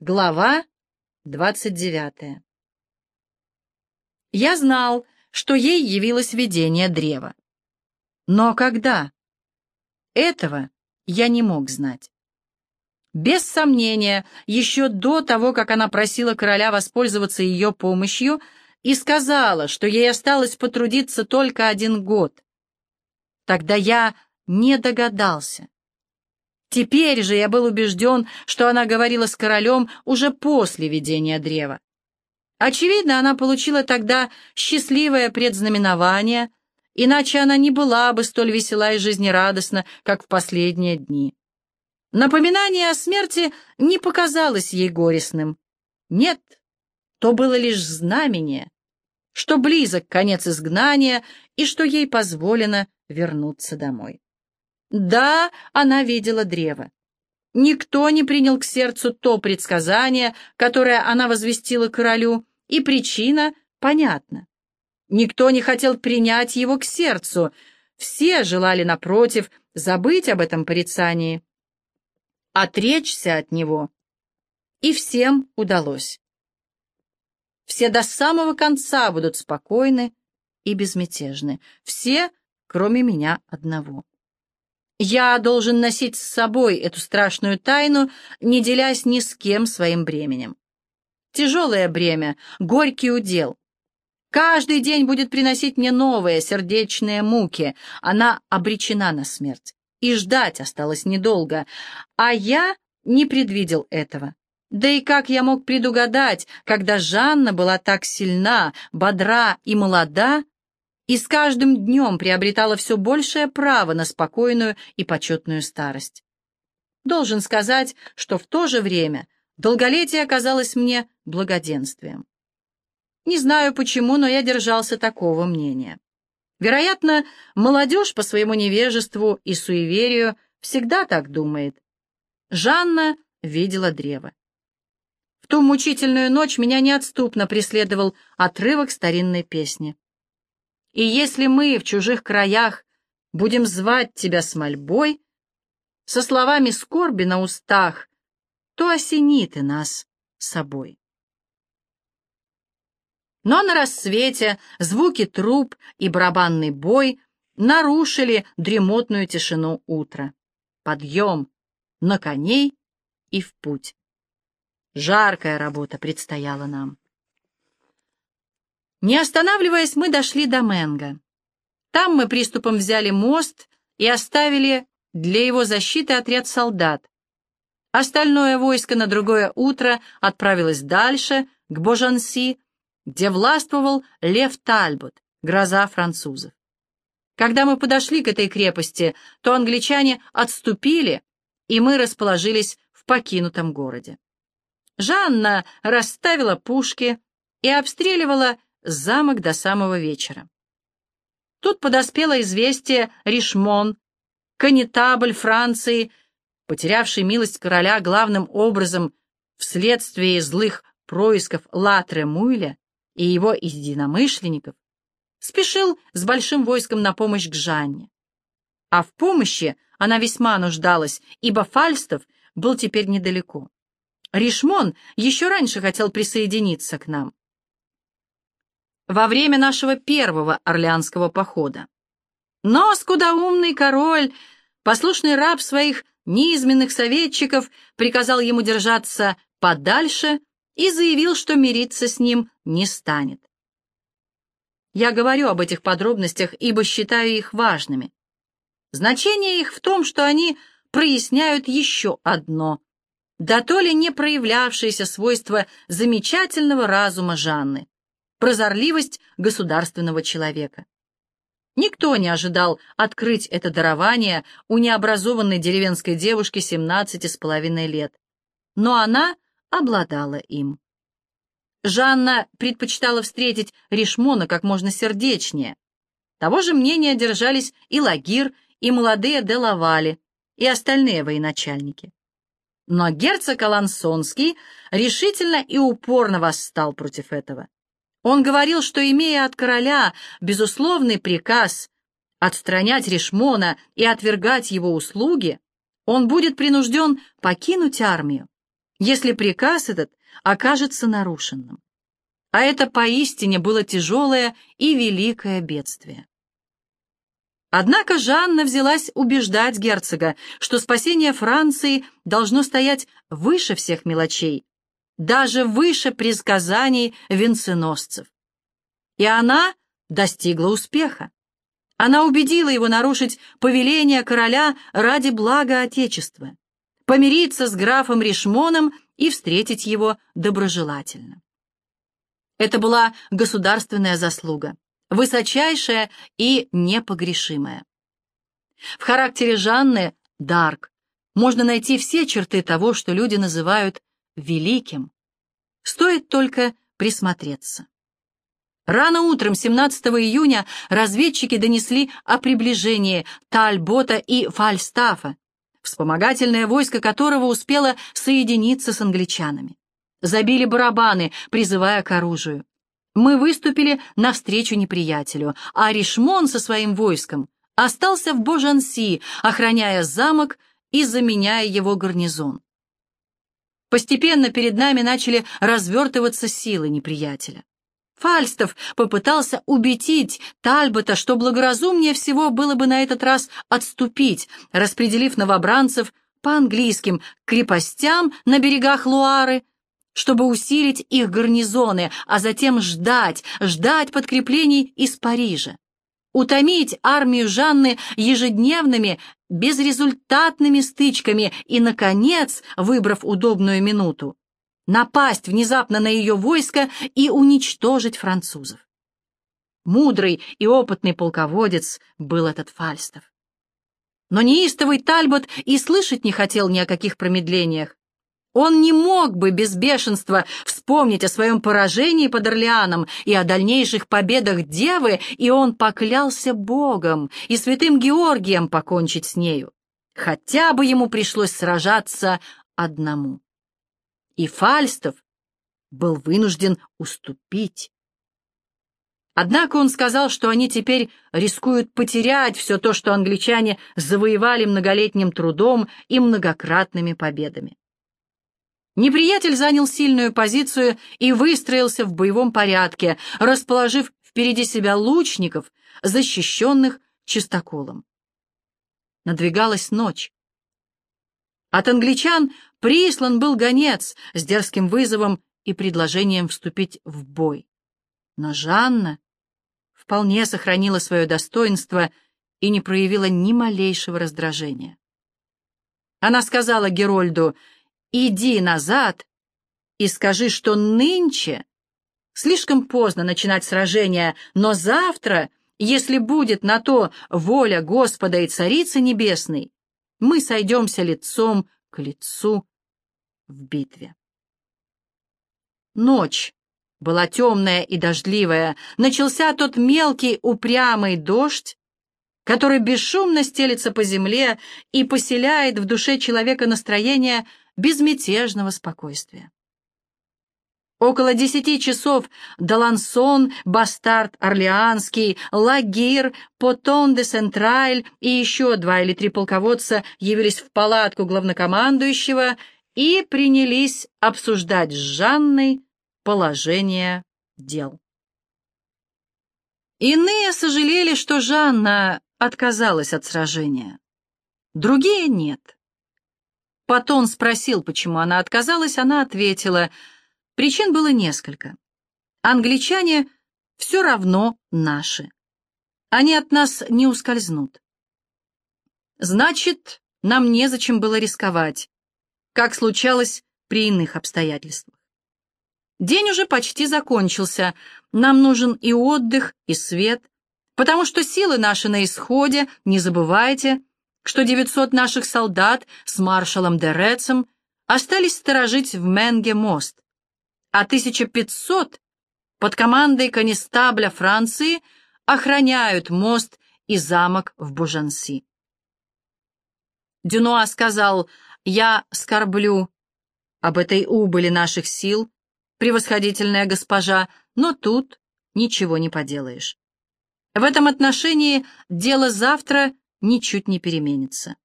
Глава двадцать девятая Я знал, что ей явилось видение древа. Но когда? Этого я не мог знать. Без сомнения, еще до того, как она просила короля воспользоваться ее помощью и сказала, что ей осталось потрудиться только один год. Тогда я не догадался. Теперь же я был убежден, что она говорила с королем уже после видения древа. Очевидно, она получила тогда счастливое предзнаменование, иначе она не была бы столь весела и жизнерадостна, как в последние дни. Напоминание о смерти не показалось ей горестным. Нет, то было лишь знамение, что близок конец изгнания и что ей позволено вернуться домой. Да, она видела древо. Никто не принял к сердцу то предсказание, которое она возвестила королю, и причина понятна. Никто не хотел принять его к сердцу. Все желали, напротив, забыть об этом порицании, отречься от него. И всем удалось. Все до самого конца будут спокойны и безмятежны. Все, кроме меня одного. Я должен носить с собой эту страшную тайну, не делясь ни с кем своим бременем. Тяжелое бремя, горький удел. Каждый день будет приносить мне новые сердечные муки. Она обречена на смерть. И ждать осталось недолго. А я не предвидел этого. Да и как я мог предугадать, когда Жанна была так сильна, бодра и молода, и с каждым днем приобретала все большее право на спокойную и почетную старость. Должен сказать, что в то же время долголетие оказалось мне благоденствием. Не знаю почему, но я держался такого мнения. Вероятно, молодежь по своему невежеству и суеверию всегда так думает. Жанна видела древо. В ту мучительную ночь меня неотступно преследовал отрывок старинной песни. И если мы в чужих краях будем звать тебя с мольбой, со словами скорби на устах, то осени ты нас собой. Но на рассвете звуки труб и барабанный бой нарушили дремотную тишину утра. Подъем на коней и в путь. Жаркая работа предстояла нам. Не останавливаясь, мы дошли до Менга. Там мы приступом взяли мост и оставили для его защиты отряд солдат. Остальное войско на другое утро отправилось дальше, к Божанси, где властвовал Лев Тальбот, гроза французов. Когда мы подошли к этой крепости, то англичане отступили, и мы расположились в покинутом городе. Жанна расставила пушки и обстреливала замок до самого вечера. Тут подоспело известие Ришмон, конетабль Франции, потерявший милость короля главным образом вследствие злых происков Латре Муйля и его единомышленников, спешил с большим войском на помощь к Жанне. А в помощи она весьма нуждалась, ибо Фальстов был теперь недалеко. Ришмон еще раньше хотел присоединиться к нам во время нашего первого орлеанского похода. Но скудоумный король, послушный раб своих низменных советчиков, приказал ему держаться подальше и заявил, что мириться с ним не станет. Я говорю об этих подробностях, ибо считаю их важными. Значение их в том, что они проясняют еще одно, да то ли не проявлявшееся свойство замечательного разума Жанны прозорливость государственного человека. Никто не ожидал открыть это дарование у необразованной деревенской девушки 17 с половиной лет, но она обладала им. Жанна предпочитала встретить Ришмона как можно сердечнее. Того же мнения держались и Лагир, и молодые де Лавали, и остальные военачальники. Но герцог Алансонский решительно и упорно восстал против этого. Он говорил, что, имея от короля безусловный приказ отстранять Ришмона и отвергать его услуги, он будет принужден покинуть армию, если приказ этот окажется нарушенным. А это поистине было тяжелое и великое бедствие. Однако Жанна взялась убеждать герцога, что спасение Франции должно стоять выше всех мелочей, даже выше предсказаний венценосцев. И она достигла успеха. Она убедила его нарушить повеление короля ради блага Отечества, помириться с графом Ришмоном и встретить его доброжелательно. Это была государственная заслуга, высочайшая и непогрешимая. В характере Жанны Дарк можно найти все черты того, что люди называют великим. Стоит только присмотреться. Рано утром 17 июня разведчики донесли о приближении Тальбота и Фальстафа, вспомогательное войско которого успело соединиться с англичанами. Забили барабаны, призывая к оружию. Мы выступили навстречу неприятелю, а Ришмон со своим войском остался в Божанси, охраняя замок и заменяя его гарнизон. Постепенно перед нами начали развертываться силы неприятеля. Фальстов попытался убедить Тальбота, что благоразумнее всего было бы на этот раз отступить, распределив новобранцев по английским крепостям на берегах Луары, чтобы усилить их гарнизоны, а затем ждать, ждать подкреплений из Парижа. Утомить армию Жанны ежедневными, безрезультатными стычками и, наконец, выбрав удобную минуту, напасть внезапно на ее войско и уничтожить французов. Мудрый и опытный полководец был этот Фальстов. Но неистовый Тальбот и слышать не хотел ни о каких промедлениях. Он не мог бы без бешенства вспомнить о своем поражении под Орлеаном и о дальнейших победах Девы, и он поклялся Богом и святым Георгием покончить с нею. Хотя бы ему пришлось сражаться одному и Фальстов был вынужден уступить. Однако он сказал, что они теперь рискуют потерять все то, что англичане завоевали многолетним трудом и многократными победами. Неприятель занял сильную позицию и выстроился в боевом порядке, расположив впереди себя лучников, защищенных чистоколом. Надвигалась ночь. От англичан прислан был гонец с дерзким вызовом и предложением вступить в бой. Но Жанна вполне сохранила свое достоинство и не проявила ни малейшего раздражения. Она сказала Герольду, «Иди назад и скажи, что нынче слишком поздно начинать сражение, но завтра, если будет на то воля Господа и Царицы Небесной, мы сойдемся лицом к лицу в битве. Ночь была темная и дождливая, начался тот мелкий упрямый дождь, который бесшумно стелится по земле и поселяет в душе человека настроение безмятежного спокойствия. Около десяти часов Далансон, Бастард Орлеанский, Лагир, Потон де Сентраль и еще два или три полководца явились в палатку главнокомандующего и принялись обсуждать с Жанной положение дел. Иные сожалели, что Жанна отказалась от сражения. Другие нет. Потон спросил, почему она отказалась, она ответила — Причин было несколько. Англичане все равно наши. Они от нас не ускользнут. Значит, нам незачем было рисковать, как случалось при иных обстоятельствах. День уже почти закончился, нам нужен и отдых, и свет, потому что силы наши на исходе, не забывайте, что 900 наших солдат с маршалом Дерецем остались сторожить в Менге мост, а 1500 под командой конестабля Франции охраняют мост и замок в Бужанси. Дюнуа сказал, «Я скорблю об этой убыли наших сил, превосходительная госпожа, но тут ничего не поделаешь. В этом отношении дело завтра ничуть не переменится».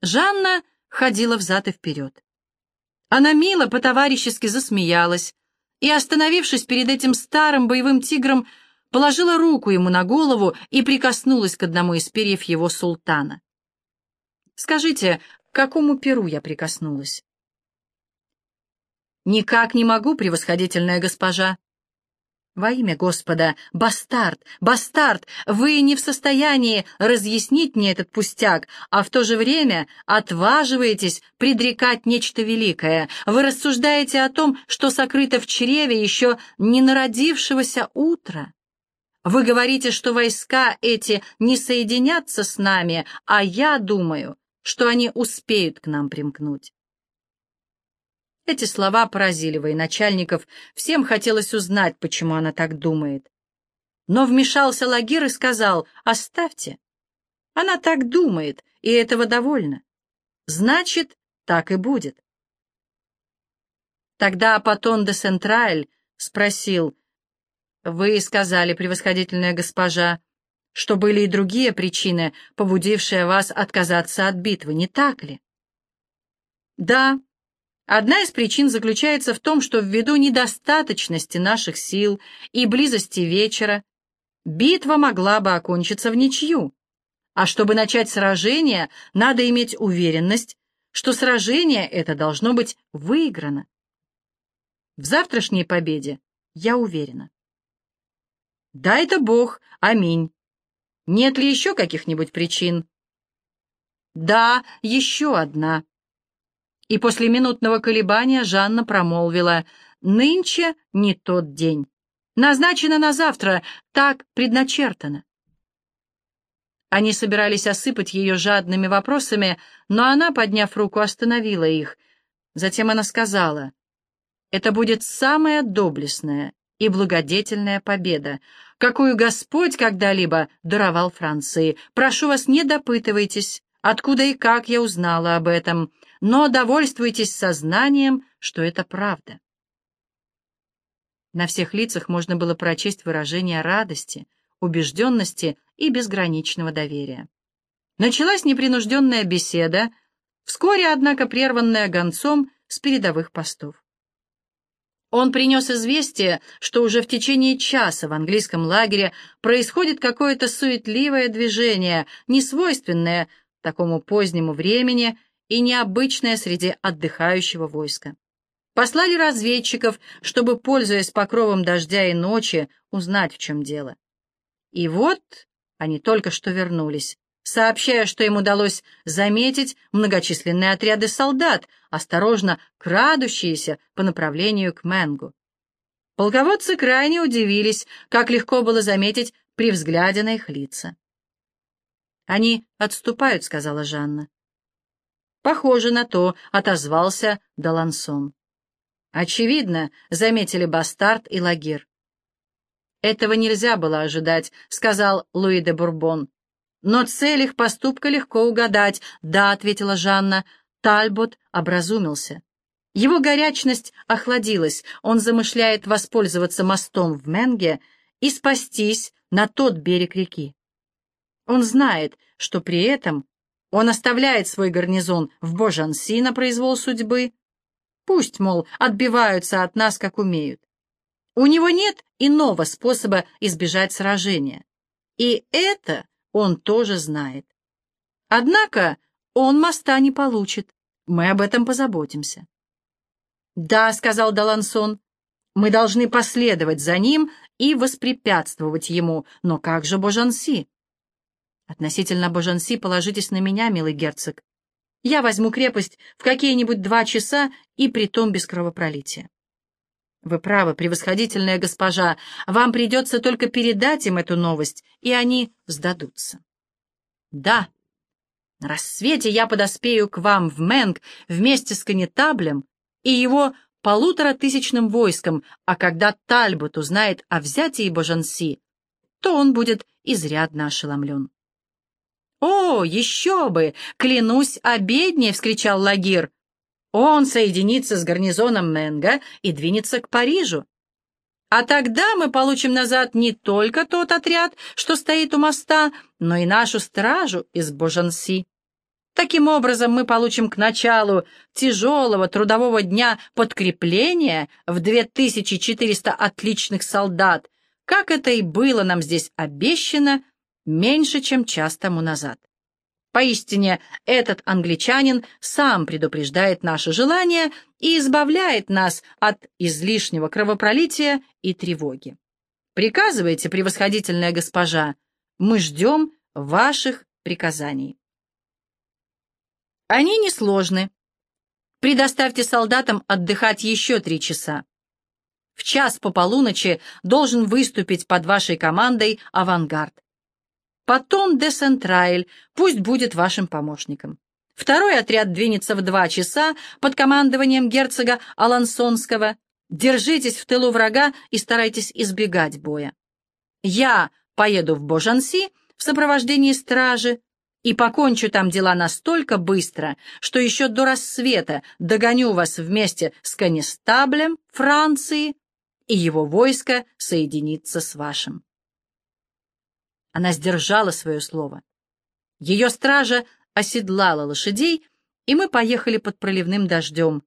Жанна ходила взад и вперед. Она мило по-товарищески засмеялась и, остановившись перед этим старым боевым тигром, положила руку ему на голову и прикоснулась к одному из перьев его султана. «Скажите, к какому перу я прикоснулась?» «Никак не могу, превосходительная госпожа», во имя Господа, бастард, бастард, вы не в состоянии разъяснить мне этот пустяк, а в то же время отваживаетесь предрекать нечто великое. Вы рассуждаете о том, что сокрыто в чреве еще не народившегося утра. Вы говорите, что войска эти не соединятся с нами, а я думаю, что они успеют к нам примкнуть. Эти слова поразили военачальников, всем хотелось узнать, почему она так думает. Но вмешался Лагир и сказал, «Оставьте. Она так думает, и этого довольно. Значит, так и будет». Тогда Патон де Сентраль спросил, «Вы сказали, превосходительная госпожа, что были и другие причины, побудившие вас отказаться от битвы, не так ли?» «Да», Одна из причин заключается в том, что ввиду недостаточности наших сил и близости вечера битва могла бы окончиться в ничью. А чтобы начать сражение, надо иметь уверенность, что сражение это должно быть выиграно. В завтрашней победе я уверена. Да, это Бог, аминь. Нет ли еще каких-нибудь причин? Да, еще одна. И после минутного колебания Жанна промолвила, «Нынче не тот день. Назначено на завтра, так предначертано». Они собирались осыпать ее жадными вопросами, но она, подняв руку, остановила их. Затем она сказала, «Это будет самая доблестная и благодетельная победа, какую Господь когда-либо даровал Франции. Прошу вас, не допытывайтесь, откуда и как я узнала об этом но довольствуйтесь сознанием, что это правда. На всех лицах можно было прочесть выражение радости, убежденности и безграничного доверия. Началась непринужденная беседа, вскоре, однако, прерванная гонцом с передовых постов. Он принес известие, что уже в течение часа в английском лагере происходит какое-то суетливое движение, несвойственное такому позднему времени и необычное среди отдыхающего войска. Послали разведчиков, чтобы, пользуясь покровом дождя и ночи, узнать, в чем дело. И вот они только что вернулись, сообщая, что им удалось заметить многочисленные отряды солдат, осторожно крадущиеся по направлению к Менгу. Полководцы крайне удивились, как легко было заметить при взгляде на их лица. «Они отступают», — сказала Жанна. «Похоже на то», — отозвался Далансон. «Очевидно», — заметили Бастард и Лагир. «Этого нельзя было ожидать», — сказал Луи де Бурбон. «Но цель их поступка легко угадать», — да, — ответила Жанна. Тальбот образумился. Его горячность охладилась, он замышляет воспользоваться мостом в Менге и спастись на тот берег реки. Он знает, что при этом он оставляет свой гарнизон в Божанси на произвол судьбы. Пусть, мол, отбиваются от нас, как умеют. У него нет иного способа избежать сражения. И это он тоже знает. Однако он моста не получит. Мы об этом позаботимся. «Да», — сказал Далансон, — «мы должны последовать за ним и воспрепятствовать ему. Но как же Божанси?» Относительно Божанси положитесь на меня, милый герцог. Я возьму крепость в какие-нибудь два часа и притом без кровопролития. Вы правы, превосходительная госпожа, вам придется только передать им эту новость, и они сдадутся. Да, на рассвете я подоспею к вам в Мэнг вместе с конетаблем и его полуторатысячным войском, а когда Тальбот узнает о взятии Божанси, то он будет изрядно ошеломлен. «О, еще бы! Клянусь, обеднее!» — вскричал Лагир. «Он соединится с гарнизоном Менга и двинется к Парижу. А тогда мы получим назад не только тот отряд, что стоит у моста, но и нашу стражу из Божанси». Таким образом, мы получим к началу тяжелого трудового дня подкрепление в 2400 отличных солдат, как это и было нам здесь обещано меньше, чем час тому назад. Поистине, этот англичанин сам предупреждает наше желание и избавляет нас от излишнего кровопролития и тревоги. Приказывайте, превосходительная госпожа, мы ждем ваших приказаний. Они несложны. Предоставьте солдатам отдыхать еще три часа. В час по полуночи должен выступить под вашей командой авангард. Потом де Сентрайль пусть будет вашим помощником. Второй отряд двинется в два часа под командованием герцога Алансонского. Держитесь в тылу врага и старайтесь избегать боя. Я поеду в Божанси в сопровождении стражи и покончу там дела настолько быстро, что еще до рассвета догоню вас вместе с конестаблем Франции, и его войско соединится с вашим. Она сдержала свое слово. Ее стража оседлала лошадей, и мы поехали под проливным дождем,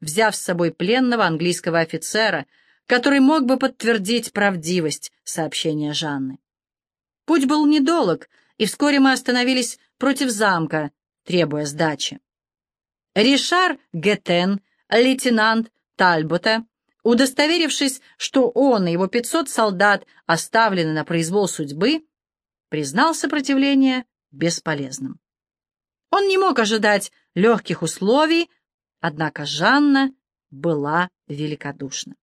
взяв с собой пленного английского офицера, который мог бы подтвердить правдивость сообщения Жанны. Путь был недолг, и вскоре мы остановились против замка, требуя сдачи. Ришар Гетен, лейтенант Тальбота, удостоверившись, что он и его 500 солдат оставлены на произвол судьбы, признал сопротивление бесполезным. Он не мог ожидать легких условий, однако Жанна была великодушна.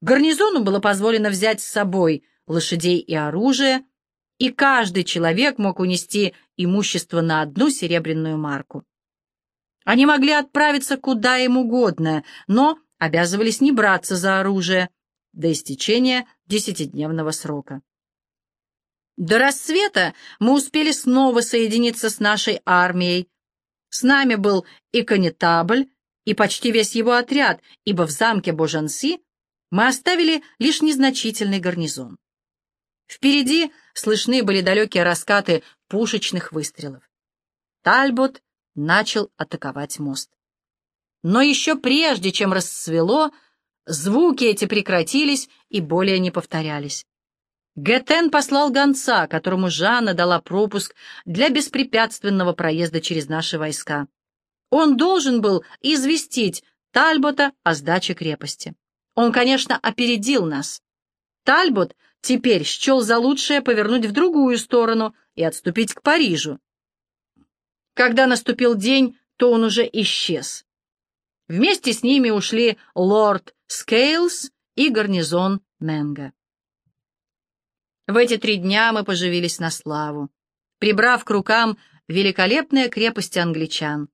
Гарнизону было позволено взять с собой лошадей и оружие, и каждый человек мог унести имущество на одну серебряную марку. Они могли отправиться куда им угодно, но обязывались не браться за оружие до истечения десятидневного срока. До рассвета мы успели снова соединиться с нашей армией. С нами был и конетабль, и почти весь его отряд, ибо в замке Божанси мы оставили лишь незначительный гарнизон. Впереди слышны были далекие раскаты пушечных выстрелов. Тальбот начал атаковать мост. Но еще прежде, чем рассвело, звуки эти прекратились и более не повторялись. Гетен послал гонца, которому Жанна дала пропуск для беспрепятственного проезда через наши войска. Он должен был известить Тальбота о сдаче крепости. Он, конечно, опередил нас. Тальбот теперь счел за лучшее повернуть в другую сторону и отступить к Парижу. Когда наступил день, то он уже исчез. Вместе с ними ушли лорд Скейлс и гарнизон Менга. В эти три дня мы поживились на славу, прибрав к рукам великолепные крепости англичан.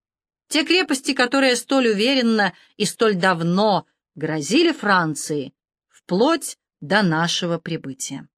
Те крепости, которые столь уверенно и столь давно грозили Франции, вплоть до нашего прибытия.